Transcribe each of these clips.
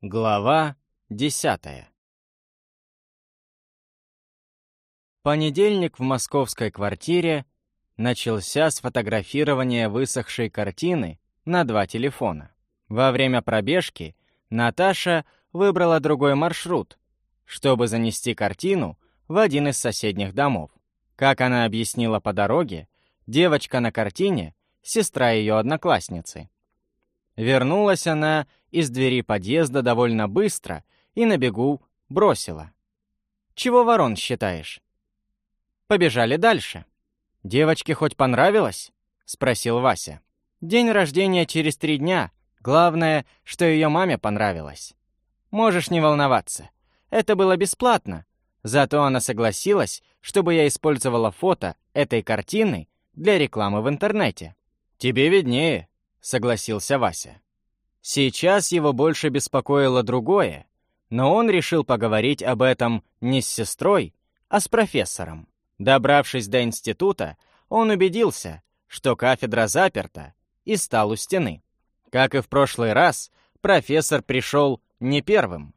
Глава десятая Понедельник в московской квартире начался с фотографирования высохшей картины на два телефона. Во время пробежки Наташа выбрала другой маршрут, чтобы занести картину в один из соседних домов. Как она объяснила по дороге, девочка на картине — сестра ее одноклассницы. Вернулась она из двери подъезда довольно быстро и на бегу бросила. «Чего ворон считаешь?» Побежали дальше. «Девочке хоть понравилось?» — спросил Вася. «День рождения через три дня. Главное, что ее маме понравилось. Можешь не волноваться. Это было бесплатно. Зато она согласилась, чтобы я использовала фото этой картины для рекламы в интернете. Тебе виднее», — согласился Вася. Сейчас его больше беспокоило другое, но он решил поговорить об этом не с сестрой, а с профессором. Добравшись до института, он убедился, что кафедра заперта, и стал у стены. Как и в прошлый раз, профессор пришел не первым.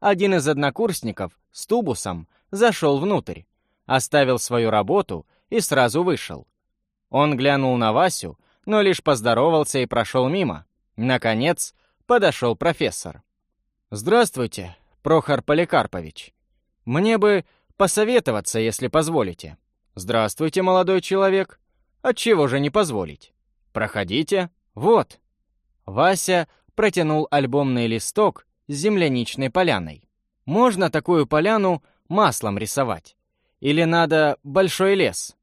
Один из однокурсников с тубусом зашел внутрь, оставил свою работу и сразу вышел. Он глянул на Васю, но лишь поздоровался и прошел мимо. Наконец, подошел профессор. «Здравствуйте, Прохор Поликарпович. Мне бы посоветоваться, если позволите». «Здравствуйте, молодой человек. Отчего же не позволить? Проходите. Вот». Вася протянул альбомный листок с земляничной поляной. «Можно такую поляну маслом рисовать? Или надо большой лес?»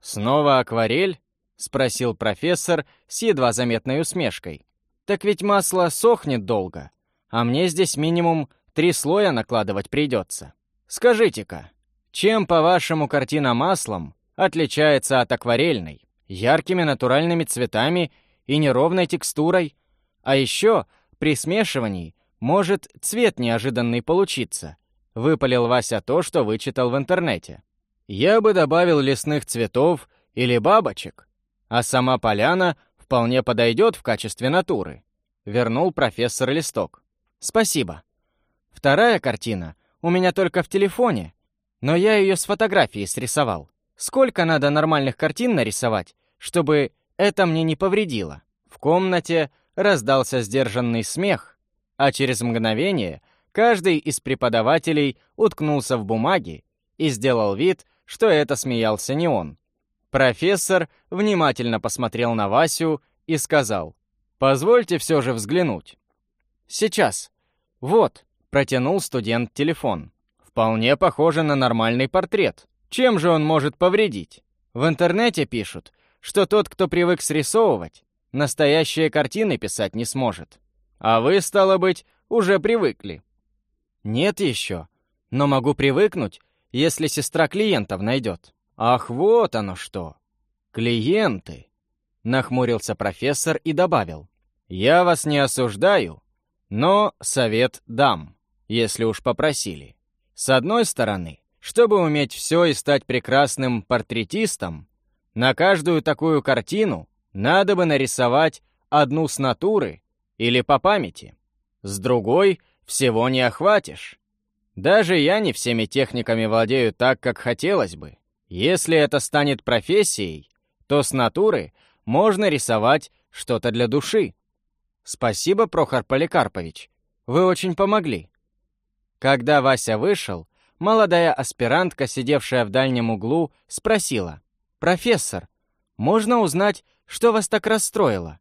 «Снова акварель?» — спросил профессор с едва заметной усмешкой. «Так ведь масло сохнет долго, а мне здесь минимум три слоя накладывать придется. Скажите-ка, чем, по-вашему, картина маслом отличается от акварельной? Яркими натуральными цветами и неровной текстурой? А еще при смешивании может цвет неожиданный получиться», — выпалил Вася то, что вычитал в интернете. «Я бы добавил лесных цветов или бабочек, а сама поляна вполне подойдет в качестве натуры. Вернул профессор листок. Спасибо. Вторая картина у меня только в телефоне, но я ее с фотографией срисовал. Сколько надо нормальных картин нарисовать, чтобы это мне не повредило? В комнате раздался сдержанный смех, а через мгновение каждый из преподавателей уткнулся в бумаги и сделал вид, что это смеялся не он. Профессор внимательно посмотрел на Васю и сказал, «Позвольте все же взглянуть». «Сейчас. Вот», — протянул студент телефон. «Вполне похоже на нормальный портрет. Чем же он может повредить? В интернете пишут, что тот, кто привык срисовывать, настоящие картины писать не сможет. А вы, стало быть, уже привыкли». «Нет еще, но могу привыкнуть, если сестра клиентов найдет». «Ах, вот оно что! Клиенты!» Нахмурился профессор и добавил. «Я вас не осуждаю, но совет дам, если уж попросили. С одной стороны, чтобы уметь все и стать прекрасным портретистом, на каждую такую картину надо бы нарисовать одну с натуры или по памяти. С другой всего не охватишь. Даже я не всеми техниками владею так, как хотелось бы. Если это станет профессией, то с натуры можно рисовать что-то для души. Спасибо, Прохор Поликарпович. Вы очень помогли. Когда Вася вышел, молодая аспирантка, сидевшая в дальнем углу, спросила. «Профессор, можно узнать, что вас так расстроило?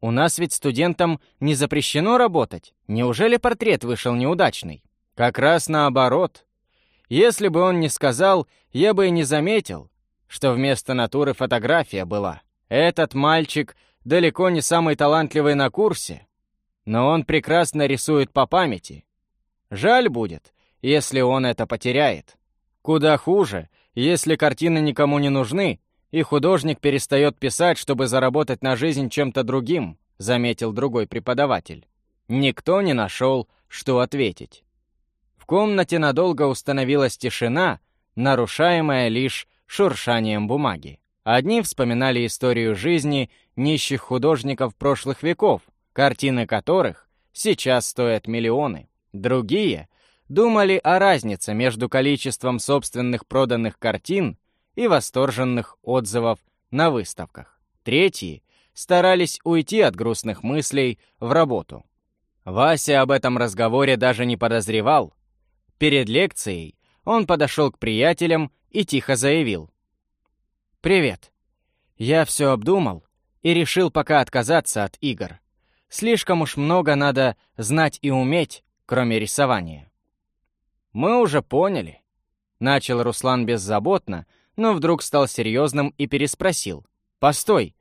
У нас ведь студентам не запрещено работать. Неужели портрет вышел неудачный?» «Как раз наоборот. Если бы он не сказал, я бы и не заметил, что вместо натуры фотография была. Этот мальчик далеко не самый талантливый на курсе, но он прекрасно рисует по памяти. Жаль будет, если он это потеряет. Куда хуже, если картины никому не нужны, и художник перестает писать, чтобы заработать на жизнь чем-то другим, заметил другой преподаватель. Никто не нашел, что ответить. В комнате надолго установилась тишина, нарушаемая лишь шуршанием бумаги. Одни вспоминали историю жизни нищих художников прошлых веков, картины которых сейчас стоят миллионы. Другие думали о разнице между количеством собственных проданных картин и восторженных отзывов на выставках. Третьи старались уйти от грустных мыслей в работу. Вася об этом разговоре даже не подозревал. Перед лекцией он подошел к приятелям и тихо заявил. «Привет. Я все обдумал и решил пока отказаться от игр. Слишком уж много надо знать и уметь, кроме рисования». «Мы уже поняли», — начал Руслан беззаботно, но вдруг стал серьезным и переспросил. «Постой,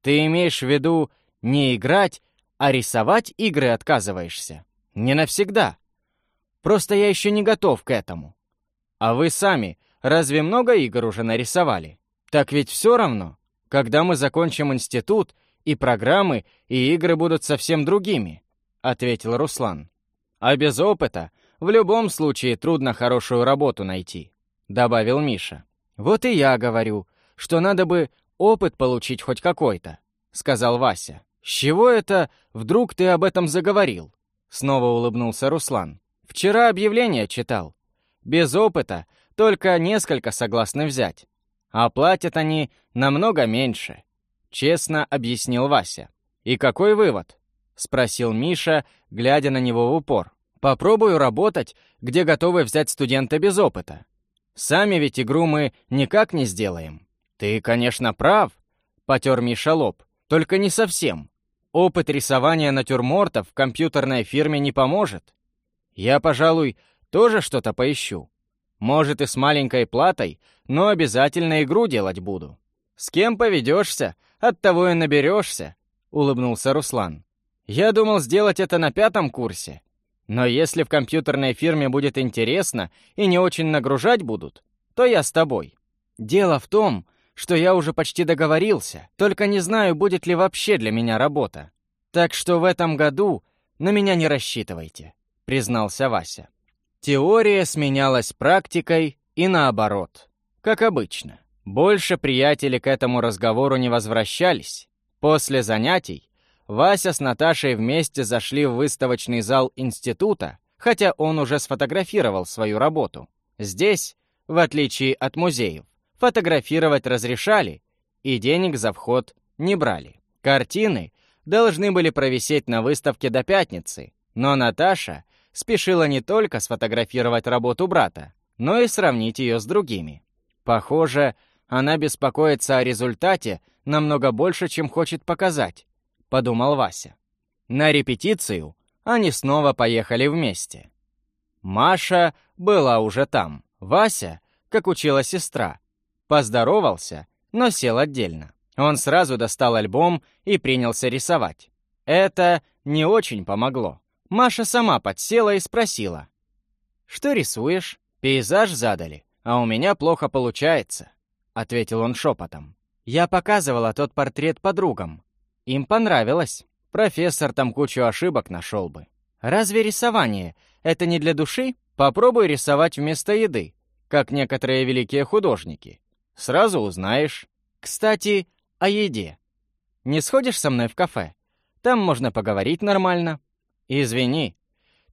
ты имеешь в виду не играть, а рисовать игры отказываешься? Не навсегда. Просто я еще не готов к этому. А вы сами разве много игр уже нарисовали? Так ведь все равно, когда мы закончим институт, и программы, и игры будут совсем другими, ответил Руслан. А без опыта в любом случае трудно хорошую работу найти, добавил Миша. Вот и я говорю, что надо бы опыт получить хоть какой-то», — сказал Вася. «С чего это вдруг ты об этом заговорил?» Снова улыбнулся Руслан. «Вчера объявление читал. Без опыта только несколько согласны взять. А платят они намного меньше», — честно объяснил Вася. «И какой вывод?» — спросил Миша, глядя на него в упор. «Попробую работать, где готовы взять студента без опыта. Сами ведь игру мы никак не сделаем». «Ты, конечно, прав», — потер Миша лоб, — «только не совсем. Опыт рисования натюрмортов в компьютерной фирме не поможет. Я, пожалуй, тоже что-то поищу. Может, и с маленькой платой, но обязательно игру делать буду. С кем поведешься, от того и наберешься», — улыбнулся Руслан. «Я думал сделать это на пятом курсе. Но если в компьютерной фирме будет интересно и не очень нагружать будут, то я с тобой. Дело в том, что я уже почти договорился, только не знаю, будет ли вообще для меня работа. Так что в этом году на меня не рассчитывайте», — признался Вася. Теория сменялась практикой и наоборот. Как обычно. Больше приятели к этому разговору не возвращались. После занятий Вася с Наташей вместе зашли в выставочный зал института, хотя он уже сфотографировал свою работу. Здесь, в отличие от музеев, фотографировать разрешали, и денег за вход не брали. Картины должны были провисеть на выставке до пятницы, но Наташа спешила не только сфотографировать работу брата, но и сравнить ее с другими. Похоже, она беспокоится о результате намного больше, чем хочет показать, подумал Вася. На репетицию они снова поехали вместе. Маша была уже там. Вася, как учила сестра, Поздоровался, но сел отдельно. Он сразу достал альбом и принялся рисовать. Это не очень помогло. Маша сама подсела и спросила. «Что рисуешь? Пейзаж задали, а у меня плохо получается», — ответил он шепотом. «Я показывала тот портрет подругам. Им понравилось. Профессор там кучу ошибок нашел бы. Разве рисование — это не для души? Попробуй рисовать вместо еды, как некоторые великие художники. Сразу узнаешь. Кстати, о еде. Не сходишь со мной в кафе? Там можно поговорить нормально. Извини,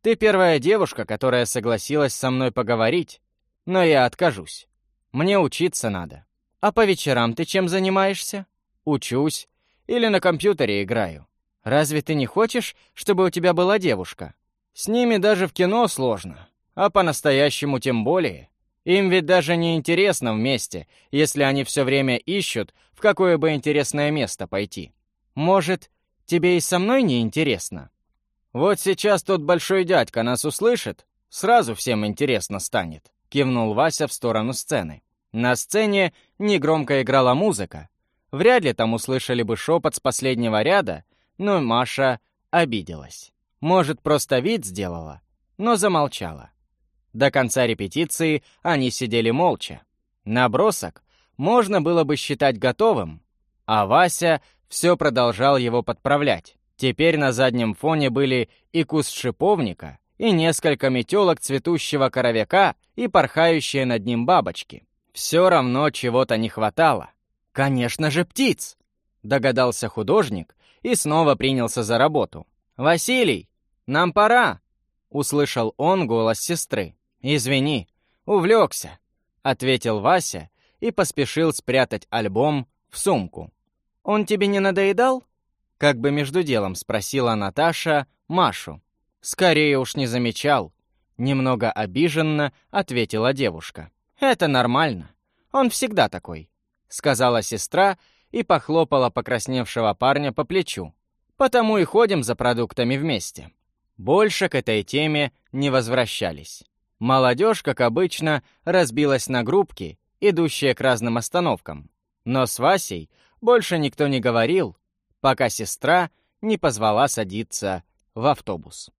ты первая девушка, которая согласилась со мной поговорить, но я откажусь. Мне учиться надо. А по вечерам ты чем занимаешься? Учусь. Или на компьютере играю. Разве ты не хочешь, чтобы у тебя была девушка? С ними даже в кино сложно, а по-настоящему тем более. Им ведь даже не интересно вместе, если они все время ищут, в какое бы интересное место пойти. Может, тебе и со мной не интересно? Вот сейчас тот большой дядька нас услышит, сразу всем интересно станет, кивнул Вася в сторону сцены. На сцене негромко играла музыка. Вряд ли там услышали бы шепот с последнего ряда, но Маша обиделась. Может, просто вид сделала, но замолчала. До конца репетиции они сидели молча. Набросок можно было бы считать готовым, а Вася все продолжал его подправлять. Теперь на заднем фоне были и куст шиповника, и несколько метелок цветущего коровяка, и порхающие над ним бабочки. Все равно чего-то не хватало. «Конечно же, птиц!» — догадался художник и снова принялся за работу. «Василий, нам пора!» — услышал он голос сестры. «Извини, увлекся», — ответил Вася и поспешил спрятать альбом в сумку. «Он тебе не надоедал?» Как бы между делом спросила Наташа Машу. «Скорее уж не замечал», — немного обиженно ответила девушка. «Это нормально. Он всегда такой», — сказала сестра и похлопала покрасневшего парня по плечу. «Потому и ходим за продуктами вместе». Больше к этой теме не возвращались. Молодежь, как обычно, разбилась на группки, идущие к разным остановкам. Но с Васей больше никто не говорил, пока сестра не позвала садиться в автобус.